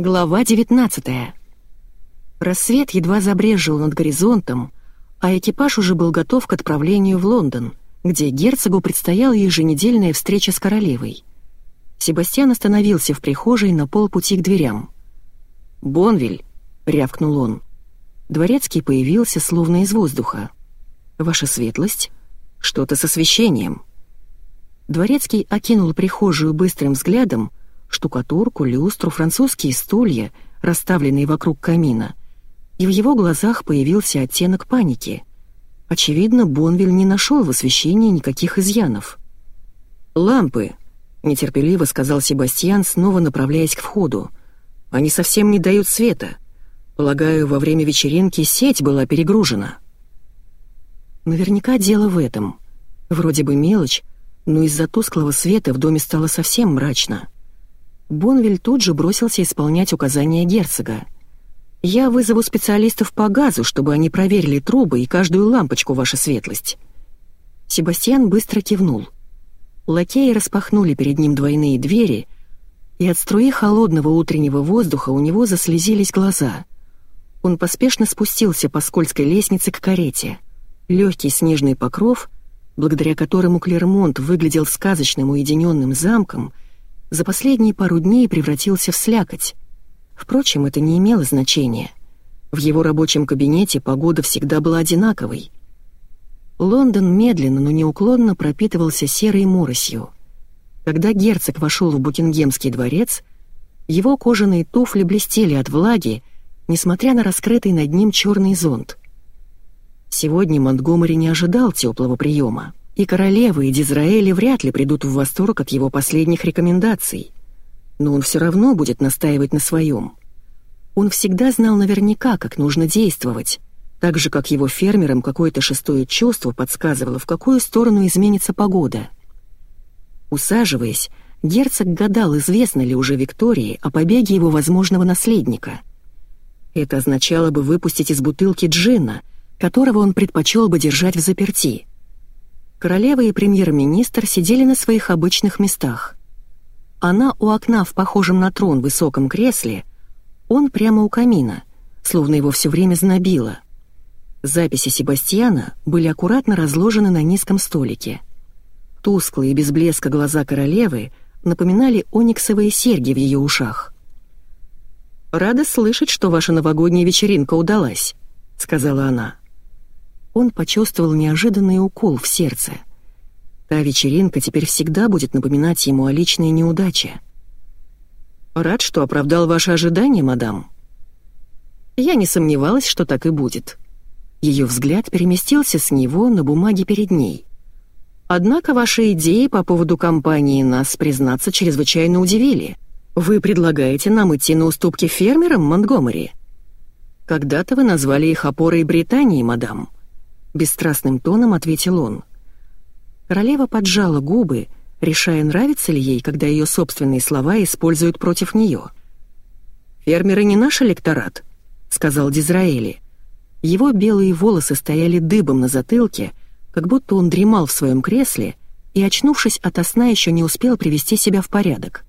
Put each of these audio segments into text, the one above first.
Глава 19 Рассвет едва забрежил над горизонтом, а экипаж уже был готов к отправлению в Лондон, где герцогу предстояла еженедельная встреча с королевой. Себастьян остановился в прихожей на полпути к дверям. «Бонвиль!» — рявкнул он. Дворецкий появился словно из воздуха. «Ваша светлость? Что-то с освещением». Дворецкий окинул прихожую быстрым взглядом, штукатурку, люстру, французские стулья, расставленные вокруг камина, и в его глазах появился оттенок паники. Очевидно, Бонвиль не нашел в освещении никаких изъянов. «Лампы», — нетерпеливо сказал Себастьян, снова направляясь к входу. «Они совсем не дают света. Полагаю, во время вечеринки сеть была перегружена». Наверняка дело в этом. Вроде бы мелочь, но из-за тусклого света в доме стало совсем мрачно. Бонвиль тут же бросился исполнять указания герцога. «Я вызову специалистов по газу, чтобы они проверили трубы и каждую лампочку, ваша светлость». Себастьян быстро кивнул. Лакеи распахнули перед ним двойные двери, и от струи холодного утреннего воздуха у него заслезились глаза. Он поспешно спустился по скользкой лестнице к карете. Легкий снежный покров, благодаря которому Клермонт выглядел сказочным уединенным замком — за последние пару дней превратился в слякоть. Впрочем, это не имело значения. В его рабочем кабинете погода всегда была одинаковой. Лондон медленно, но неуклонно пропитывался серой моросью. Когда герцог вошел в Букингемский дворец, его кожаные туфли блестели от влаги, несмотря на раскрытый над ним черный зонт. Сегодня Монтгомери не ожидал теплого приема и королева, и Дизраэли вряд ли придут в восторг от его последних рекомендаций. Но он все равно будет настаивать на своем. Он всегда знал наверняка, как нужно действовать, так же, как его фермерам какое-то шестое чувство подсказывало, в какую сторону изменится погода. Усаживаясь, герцог гадал, известно ли уже Виктории о побеге его возможного наследника. Это означало бы выпустить из бутылки джина, которого он предпочел бы держать в заперти — Королева и премьер-министр сидели на своих обычных местах. Она у окна в похожем на трон высоком кресле, он прямо у камина, словно его все время знобило. Записи Себастьяна были аккуратно разложены на низком столике. Тусклые без блеска глаза королевы напоминали ониксовые серьги в ее ушах. «Рада слышать, что ваша новогодняя вечеринка удалась», — сказала она он почувствовал неожиданный укол в сердце. Та вечеринка теперь всегда будет напоминать ему о личной неудаче. «Рад, что оправдал ваши ожидания, мадам». Я не сомневалась, что так и будет. Ее взгляд переместился с него на бумаге перед ней. Однако ваши идеи по поводу компании нас, признаться, чрезвычайно удивили. Вы предлагаете нам идти на уступки фермерам Монтгомери? Когда-то вы назвали их опорой Британии, мадам. — бесстрастным тоном ответил он. Королева поджала губы, решая, нравится ли ей, когда ее собственные слова используют против нее. «Фермеры не наш электорат», — сказал Дизраэли. Его белые волосы стояли дыбом на затылке, как будто он дремал в своем кресле и, очнувшись ото сна, еще не успел привести себя в порядок.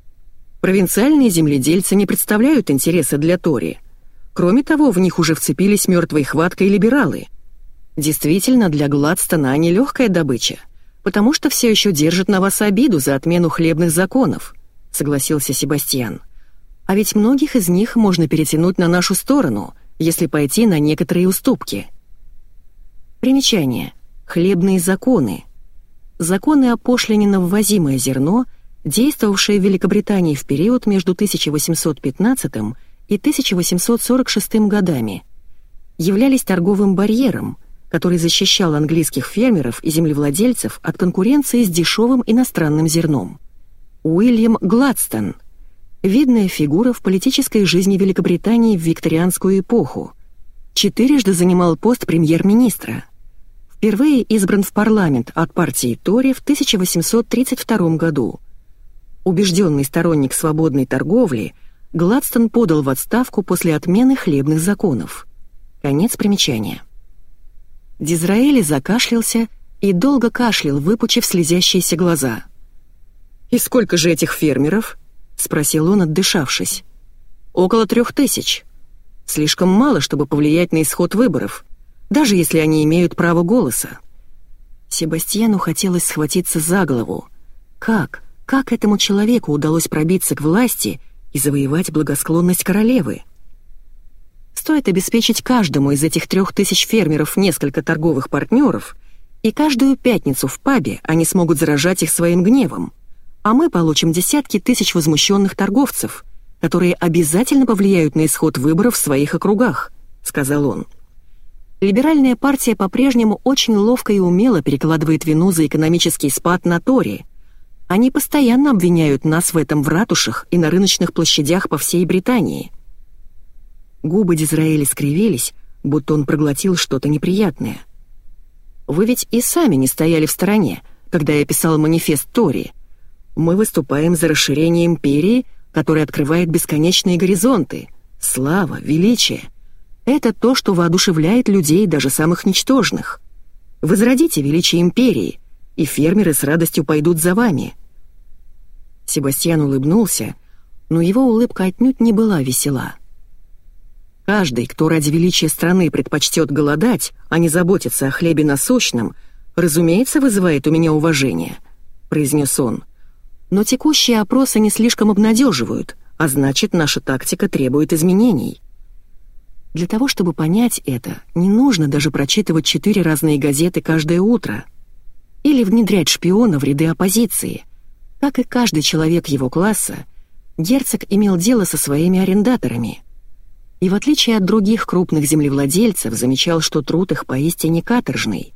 «Провинциальные земледельцы не представляют интереса для Тори. Кроме того, в них уже вцепились мертвой хваткой либералы — Действительно, для Гладстона они легкая добыча, потому что все еще держат на вас обиду за отмену хлебных законов», — согласился Себастьян. «А ведь многих из них можно перетянуть на нашу сторону, если пойти на некоторые уступки». Примечание. Хлебные законы. Законы о пошлине на ввозимое зерно, действовавшие в Великобритании в период между 1815 и 1846 годами, являлись торговым барьером — который защищал английских фермеров и землевладельцев от конкуренции с дешевым иностранным зерном. Уильям Гладстон – видная фигура в политической жизни Великобритании в викторианскую эпоху. Четырежды занимал пост премьер-министра. Впервые избран в парламент от партии Тори в 1832 году. Убежденный сторонник свободной торговли, Гладстон подал в отставку после отмены хлебных законов. Конец примечания. Дизраэли закашлялся и долго кашлял, выпучив слезящиеся глаза. «И сколько же этих фермеров?» — спросил он, отдышавшись. около трех тысяч. Слишком мало, чтобы повлиять на исход выборов, даже если они имеют право голоса. Себастьяну хотелось схватиться за голову. Как? Как этому человеку удалось пробиться к власти и завоевать благосклонность королевы? Стоит обеспечить каждому из этих трех тысяч фермеров несколько торговых партнеров, и каждую пятницу в пабе они смогут заражать их своим гневом, а мы получим десятки тысяч возмущенных торговцев, которые обязательно повлияют на исход выборов в своих округах», — сказал он. Либеральная партия по-прежнему очень ловко и умело перекладывает вину за экономический спад на Тори. Они постоянно обвиняют нас в этом в ратушах и на рыночных площадях по всей Британии. Губы Дизраэля скривились, будто он проглотил что-то неприятное. «Вы ведь и сами не стояли в стороне, когда я писал манифест Тори. Мы выступаем за расширение империи, которая открывает бесконечные горизонты. Слава, величие — это то, что воодушевляет людей, даже самых ничтожных. Возродите величие империи, и фермеры с радостью пойдут за вами». Себастьян улыбнулся, но его улыбка отнюдь не была весела. «Каждый, кто ради величия страны предпочтет голодать, а не заботиться о хлебе насущном, разумеется, вызывает у меня уважение», — произнес он. «Но текущие опросы не слишком обнадеживают, а значит, наша тактика требует изменений». Для того, чтобы понять это, не нужно даже прочитывать четыре разные газеты каждое утро или внедрять шпиона в ряды оппозиции. Как и каждый человек его класса, герцог имел дело со своими арендаторами. И в отличие от других крупных землевладельцев, замечал, что труд их поистине каторжный.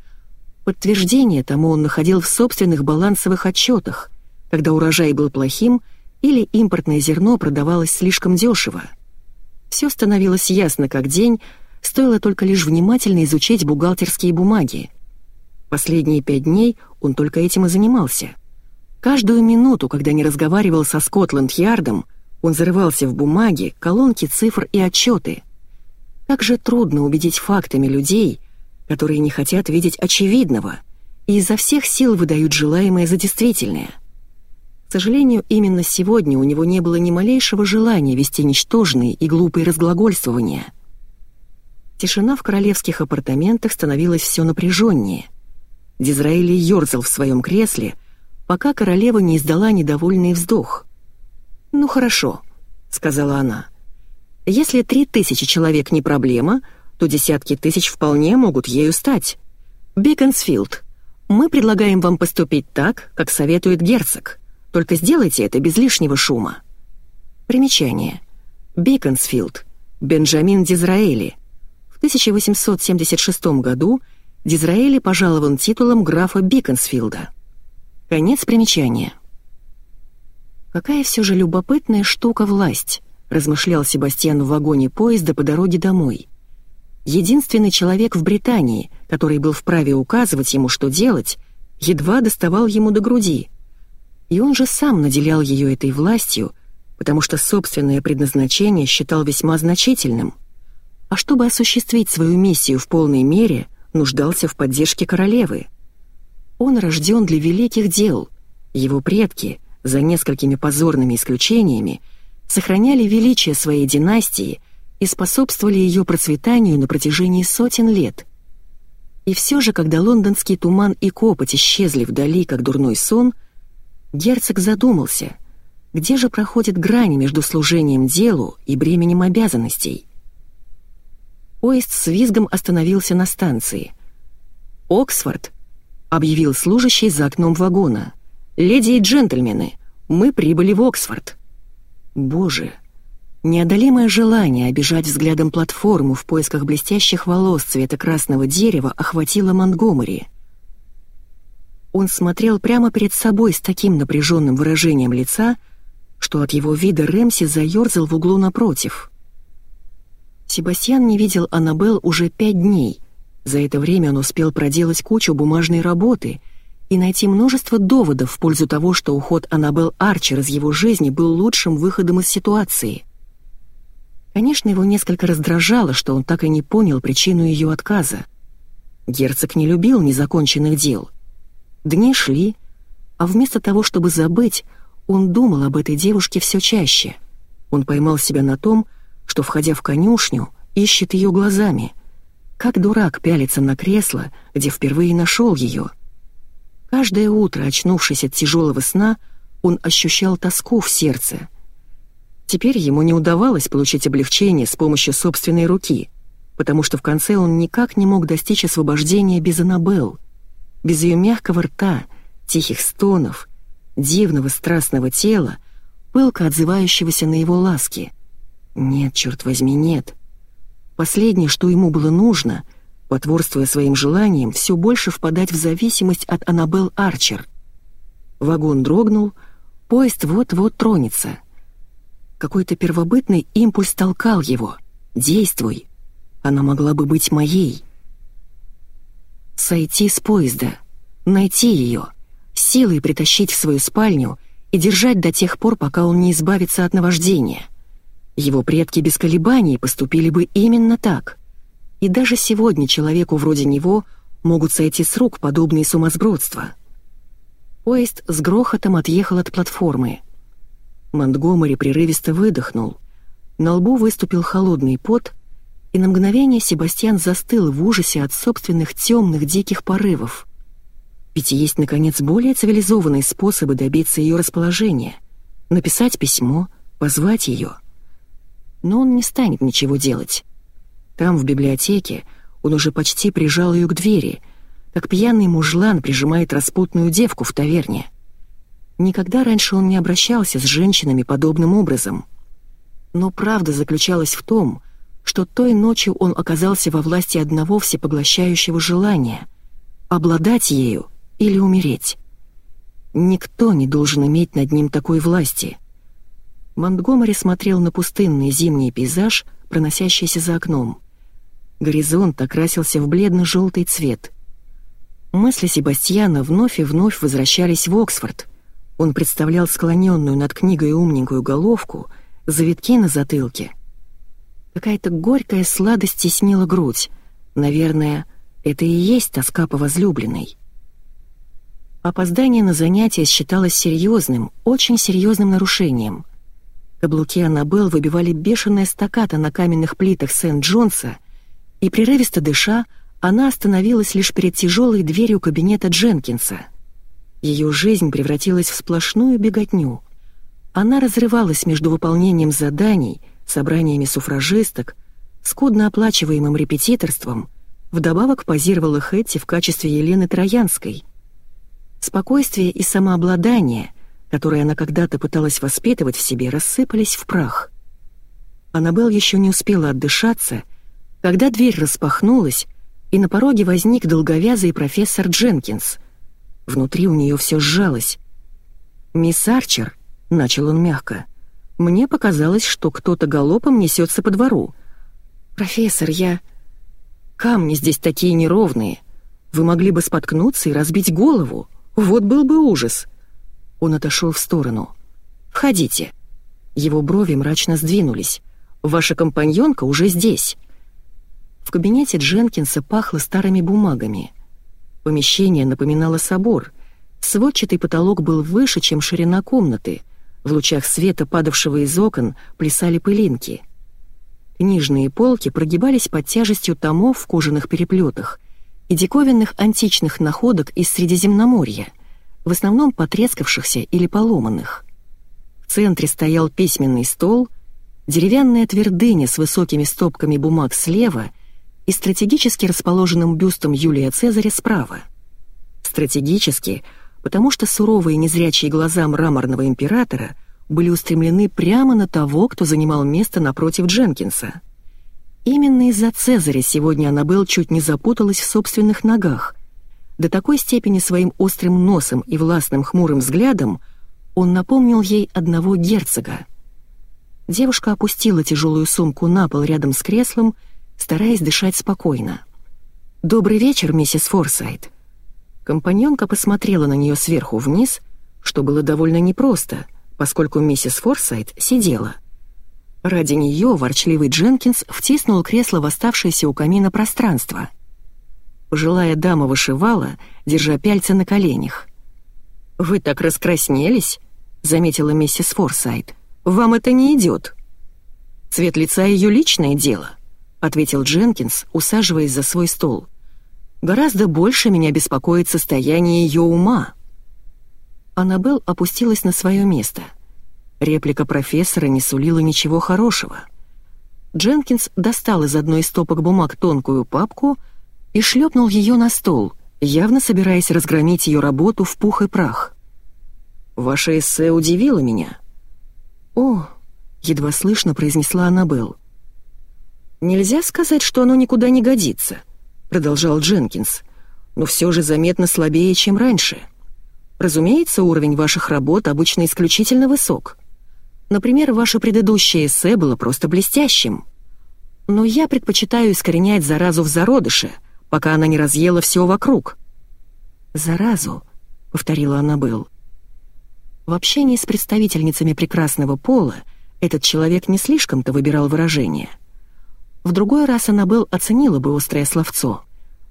Подтверждение тому он находил в собственных балансовых отчетах, когда урожай был плохим или импортное зерно продавалось слишком дешево. Все становилось ясно как день, стоило только лишь внимательно изучить бухгалтерские бумаги. Последние пять дней он только этим и занимался. Каждую минуту, когда не разговаривал со Скотланд-Ярдом, он зарывался в бумаги, колонки цифр и отчеты. Как же трудно убедить фактами людей, которые не хотят видеть очевидного и изо всех сил выдают желаемое за действительное сожалению, именно сегодня у него не было ни малейшего желания вести ничтожные и глупые разглагольствования. Тишина в королевских апартаментах становилась все напряженнее. Дизраэли ерзал в своем кресле, пока королева не издала недовольный вздох. «Ну хорошо», — сказала она. «Если три тысячи человек не проблема, то десятки тысяч вполне могут ею стать. Биконсфилд, мы предлагаем вам поступить так, как советует герцог. Только сделайте это без лишнего шума. Примечание. Биконсфилд. Бенджамин Дизраэли. В 1876 году Дизраэли пожалован титулом графа Биконсфилда. Конец примечания. «Какая все же любопытная штука власть», — размышлял Себастьян в вагоне поезда по дороге домой. Единственный человек в Британии, который был вправе указывать ему, что делать, едва доставал ему до груди — и он же сам наделял ее этой властью, потому что собственное предназначение считал весьма значительным. А чтобы осуществить свою миссию в полной мере, нуждался в поддержке королевы. Он рожден для великих дел. Его предки, за несколькими позорными исключениями, сохраняли величие своей династии и способствовали ее процветанию на протяжении сотен лет. И все же, когда лондонский туман и копоть исчезли вдали, как дурной сон, Герцог задумался, где же проходит грань между служением делу и бременем обязанностей. Поезд с визгом остановился на станции. «Оксфорд», — объявил служащий за окном вагона. «Леди и джентльмены, мы прибыли в Оксфорд». Боже, неодолимое желание обижать взглядом платформу в поисках блестящих волос цвета красного дерева охватило Монтгомери — он смотрел прямо перед собой с таким напряженным выражением лица, что от его вида Рэмси заерзал в углу напротив. Себастьян не видел Аннабел уже пять дней. За это время он успел проделать кучу бумажной работы и найти множество доводов в пользу того, что уход Аннабел Арчер из его жизни был лучшим выходом из ситуации. Конечно, его несколько раздражало, что он так и не понял причину ее отказа. Герцог не любил незаконченных дел — Дни шли, а вместо того, чтобы забыть, он думал об этой девушке все чаще. Он поймал себя на том, что, входя в конюшню, ищет ее глазами. Как дурак пялится на кресло, где впервые нашел ее. Каждое утро, очнувшись от тяжелого сна, он ощущал тоску в сердце. Теперь ему не удавалось получить облегчение с помощью собственной руки, потому что в конце он никак не мог достичь освобождения без Аннабелл, без ее мягкого рта, тихих стонов, дивного страстного тела, пылко отзывающегося на его ласки. Нет, черт возьми, нет. Последнее, что ему было нужно, потворствуя своим желаниям, все больше впадать в зависимость от Аннабелл Арчер. Вагон дрогнул, поезд вот-вот тронется. Какой-то первобытный импульс толкал его. «Действуй! Она могла бы быть моей!» Сойти с поезда, найти ее, силой притащить в свою спальню и держать до тех пор, пока он не избавится от наваждения. Его предки без колебаний поступили бы именно так. И даже сегодня человеку вроде него могут сойти с рук подобные сумасбродства. Поезд с грохотом отъехал от платформы. Монтгомери прерывисто выдохнул. На лбу выступил холодный пот, и на мгновение Себастьян застыл в ужасе от собственных темных диких порывов. Ведь есть, наконец, более цивилизованные способы добиться ее расположения. Написать письмо, позвать ее. Но он не станет ничего делать. Там, в библиотеке, он уже почти прижал ее к двери, как пьяный мужлан прижимает распутную девку в таверне. Никогда раньше он не обращался с женщинами подобным образом. Но правда заключалась в том, что той ночью он оказался во власти одного всепоглощающего желания — обладать ею или умереть. Никто не должен иметь над ним такой власти. Монтгомери смотрел на пустынный зимний пейзаж, проносящийся за окном. Горизонт окрасился в бледно-желтый цвет. Мысли Себастьяна вновь и вновь возвращались в Оксфорд. Он представлял склоненную над книгой умненькую головку, завитки на затылке — Какая-то горькая сладость теснила грудь. Наверное, это и есть тоска по возлюбленной. Опоздание на занятия считалось серьезным, очень серьезным нарушением. Каблуки Аннабелл выбивали бешеное стаката на каменных плитах Сент-Джонса, и, прерывисто дыша, она остановилась лишь перед тяжелой дверью кабинета Дженкинса. Ее жизнь превратилась в сплошную беготню. Она разрывалась между выполнением заданий — собраниями суфражисток, скудно оплачиваемым репетиторством, вдобавок позировала Хэтти в качестве Елены Троянской. Спокойствие и самообладание, которые она когда-то пыталась воспитывать в себе, рассыпались в прах. Аннабелл еще не успела отдышаться, когда дверь распахнулась, и на пороге возник долговязый профессор Дженкинс. Внутри у нее все сжалось. «Мисс Арчер», — начал он мягко, — мне показалось, что кто-то галопом несется по двору. «Профессор, я...» «Камни здесь такие неровные. Вы могли бы споткнуться и разбить голову. Вот был бы ужас». Он отошел в сторону. «Входите». Его брови мрачно сдвинулись. «Ваша компаньонка уже здесь». В кабинете Дженкинса пахло старыми бумагами. Помещение напоминало собор. Сводчатый потолок был выше, чем ширина комнаты — в лучах света, падавшего из окон, плясали пылинки. Книжные полки прогибались под тяжестью томов в кожаных переплетах и диковинных античных находок из Средиземноморья, в основном потрескавшихся или поломанных. В центре стоял письменный стол, деревянная твердыня с высокими стопками бумаг слева и стратегически расположенным бюстом Юлия Цезаря справа. Стратегически — потому что суровые незрячие глаза мраморного императора были устремлены прямо на того, кто занимал место напротив Дженкинса. Именно из-за Цезаря сегодня Аннабелл чуть не запуталась в собственных ногах. До такой степени своим острым носом и властным хмурым взглядом он напомнил ей одного герцога. Девушка опустила тяжелую сумку на пол рядом с креслом, стараясь дышать спокойно. «Добрый вечер, миссис Форсайт», Компаньонка посмотрела на нее сверху вниз, что было довольно непросто, поскольку миссис Форсайт сидела. Ради нее ворчливый Дженкинс втиснул кресло в оставшееся у камина пространство. Пожилая дама вышивала, держа пяльцы на коленях. «Вы так раскраснелись», — заметила миссис Форсайт. «Вам это не идет». Цвет лица — ее личное дело», — ответил Дженкинс, усаживаясь за свой стол. «Гораздо больше меня беспокоит состояние ее ума». Аннабелл опустилась на свое место. Реплика профессора не сулила ничего хорошего. Дженкинс достал из одной из стопок бумаг тонкую папку и шлепнул ее на стол, явно собираясь разгромить ее работу в пух и прах. «Ваше эссе удивило меня». «О», — едва слышно произнесла Аннабелл. «Нельзя сказать, что оно никуда не годится», — продолжал Дженкинс, «но все же заметно слабее, чем раньше». Разумеется, уровень ваших работ обычно исключительно высок. Например, ваше предыдущее эссе было просто блестящим. Но я предпочитаю искоренять заразу в зародыше, пока она не разъела все вокруг». «Заразу», — повторила Аннабелл. В общении с представительницами прекрасного пола этот человек не слишком-то выбирал выражения. В другой раз Аннабелл оценила бы острое словцо,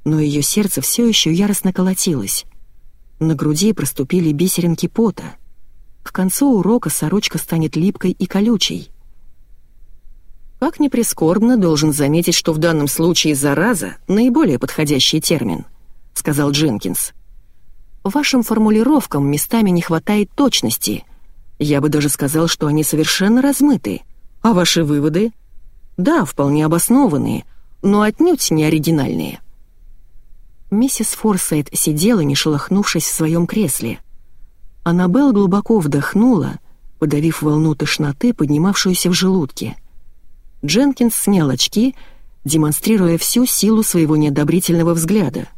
но ее сердце все еще яростно колотилось. На груди проступили бисеринки пота. К концу урока сорочка станет липкой и колючей. Как ни прискорбно, должен заметить, что в данном случае «зараза» — наиболее подходящий термин, — сказал Дженкинс. Вашим формулировкам местами не хватает точности. Я бы даже сказал, что они совершенно размыты. А ваши выводы? Да, вполне обоснованные, но отнюдь не оригинальные. Миссис Форсайт сидела, не шелохнувшись в своем кресле. Аннабелл глубоко вдохнула, подавив волну тошноты, поднимавшуюся в желудке. Дженкинс снял очки, демонстрируя всю силу своего неодобрительного взгляда.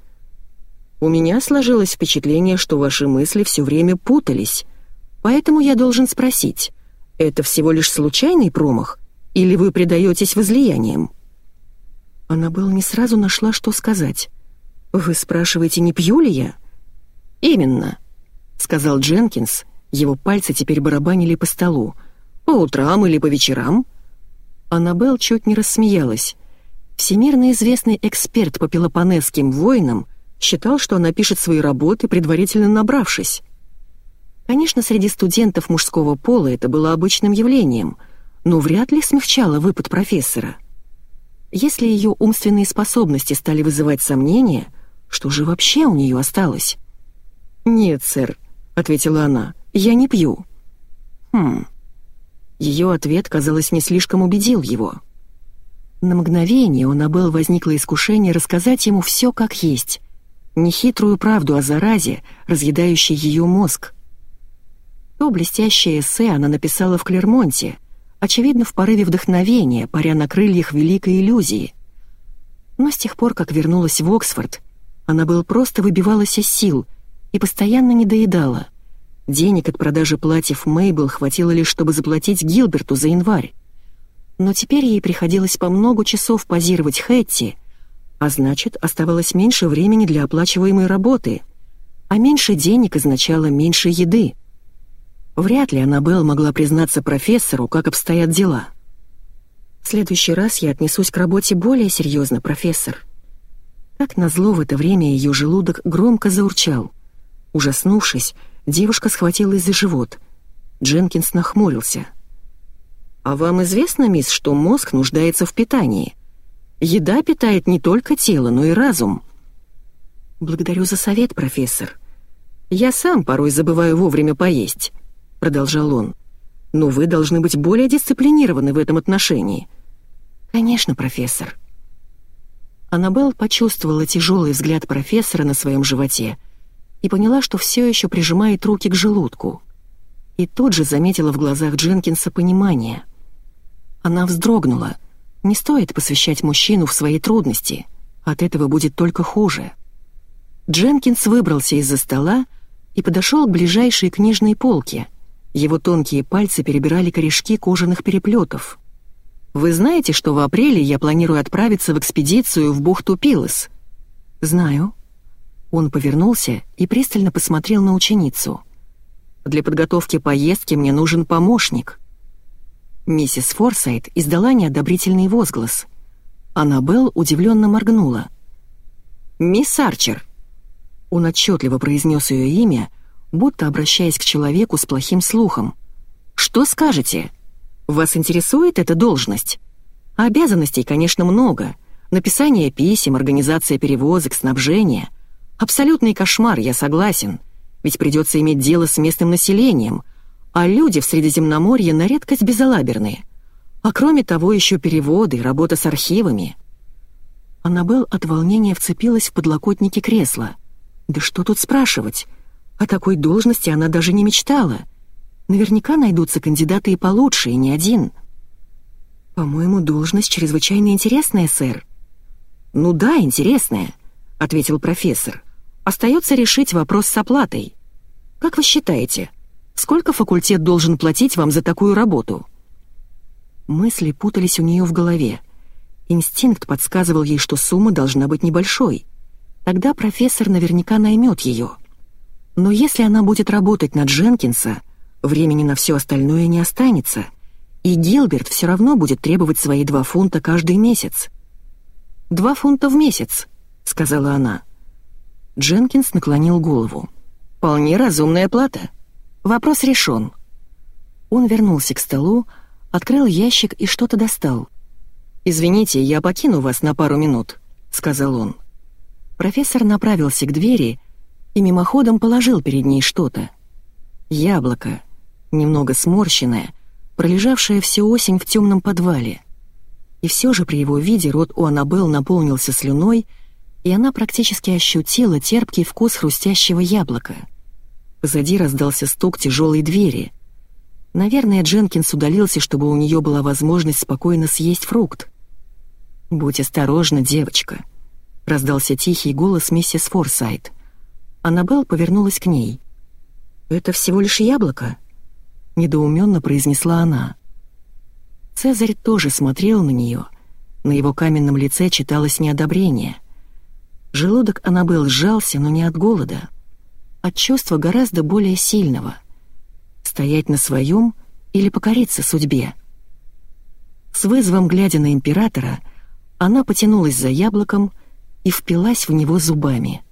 «У меня сложилось впечатление, что ваши мысли все время путались, поэтому я должен спросить, это всего лишь случайный промах, или вы предаетесь возлияниям?» Аннабелл не сразу нашла, что сказать. «Вы спрашиваете, не пью ли я?» «Именно», — сказал Дженкинс. Его пальцы теперь барабанили по столу. «По утрам или по вечерам?» Аннабелл чуть не рассмеялась. Всемирно известный эксперт по пелопонесским войнам считал, что она пишет свои работы, предварительно набравшись. Конечно, среди студентов мужского пола это было обычным явлением, но вряд ли смягчало выпад профессора. Если ее умственные способности стали вызывать сомнения, что же вообще у нее осталось? «Нет, сэр», — ответила она, — «я не пью». «Хм». Ее ответ, казалось, не слишком убедил его. На мгновение у Набел возникло искушение рассказать ему все как есть, нехитрую правду о заразе, разъедающей ее мозг. То блестящее эссе она написала в Клермонте, очевидно, в порыве вдохновения, паря на крыльях великой иллюзии. Но с тех пор, как вернулась в Оксфорд, она был просто выбивалась из сил и постоянно недоедала. Денег от продажи платьев Мейбл хватило лишь, чтобы заплатить Гилберту за январь. Но теперь ей приходилось по много часов позировать Хэтти, а значит, оставалось меньше времени для оплачиваемой работы, а меньше денег означало меньше еды. Вряд ли Аннабелл могла признаться профессору, как обстоят дела. «В следующий раз я отнесусь к работе более серьезно, профессор», как назло, в это время ее желудок громко заурчал. Ужаснувшись, девушка схватилась за живот. Дженкинс нахмурился. «А вам известно, мисс, что мозг нуждается в питании? Еда питает не только тело, но и разум». «Благодарю за совет, профессор. Я сам порой забываю вовремя поесть», — продолжал он. «Но вы должны быть более дисциплинированы в этом отношении». «Конечно, профессор», Аннабелл почувствовала тяжелый взгляд профессора на своем животе и поняла, что все еще прижимает руки к желудку. И тут же заметила в глазах Дженкинса понимание. Она вздрогнула. Не стоит посвящать мужчину в свои трудности. От этого будет только хуже. Дженкинс выбрался из-за стола и подошел к ближайшей книжной полке. Его тонкие пальцы перебирали корешки кожаных переплетов. Вы знаете, что в апреле я планирую отправиться в экспедицию в бухту Пилос?» «Знаю». Он повернулся и пристально посмотрел на ученицу. «Для подготовки поездки мне нужен помощник». Миссис Форсайт издала неодобрительный возглас. Аннабелл удивленно моргнула. «Мисс Арчер!» Он отчетливо произнес ее имя, будто обращаясь к человеку с плохим слухом. «Что скажете?» Вас интересует эта должность? Обязанностей, конечно, много. Написание писем, организация перевозок, снабжение. Абсолютный кошмар, я согласен. Ведь придется иметь дело с местным населением, а люди в Средиземноморье на редкость безалаберные. А кроме того, еще переводы, работа с архивами. Аннабелл от волнения вцепилась в подлокотники кресла. Да что тут спрашивать? О такой должности она даже не мечтала. Наверняка найдутся кандидаты и получше, и не один. «По-моему, должность чрезвычайно интересная, сэр». «Ну да, интересная», — ответил профессор. «Остается решить вопрос с оплатой. Как вы считаете, сколько факультет должен платить вам за такую работу?» Мысли путались у нее в голове. Инстинкт подсказывал ей, что сумма должна быть небольшой. Тогда профессор наверняка наймет ее. Но если она будет работать на Дженкинса, времени на все остальное не останется, и Гилберт все равно будет требовать свои два фунта каждый месяц. «Два фунта в месяц», — сказала она. Дженкинс наклонил голову. «Вполне разумная плата. Вопрос решен». Он вернулся к столу, открыл ящик и что-то достал. «Извините, я покину вас на пару минут», — сказал он. Профессор направился к двери и мимоходом положил перед ней что-то. Яблоко, немного сморщенное, пролежавшее всю осень в темном подвале. И все же при его виде рот у Аннабелл наполнился слюной, и она практически ощутила терпкий вкус хрустящего яблока. Позади раздался стук тяжелой двери. Наверное, Дженкинс удалился, чтобы у нее была возможность спокойно съесть фрукт. «Будь осторожна, девочка», — раздался тихий голос миссис Форсайт. Аннабелл повернулась к ней. «Это всего лишь яблоко?» — недоуменно произнесла она. Цезарь тоже смотрел на нее. На его каменном лице читалось неодобрение. Желудок Аннабелл сжался, но не от голода. От чувства гораздо более сильного. Стоять на своем или покориться судьбе. С вызовом глядя на императора — она потянулась за яблоком и впилась в него зубами.